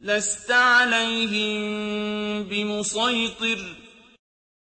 لَّسْتَ عَلَيْهِم بمسيطر.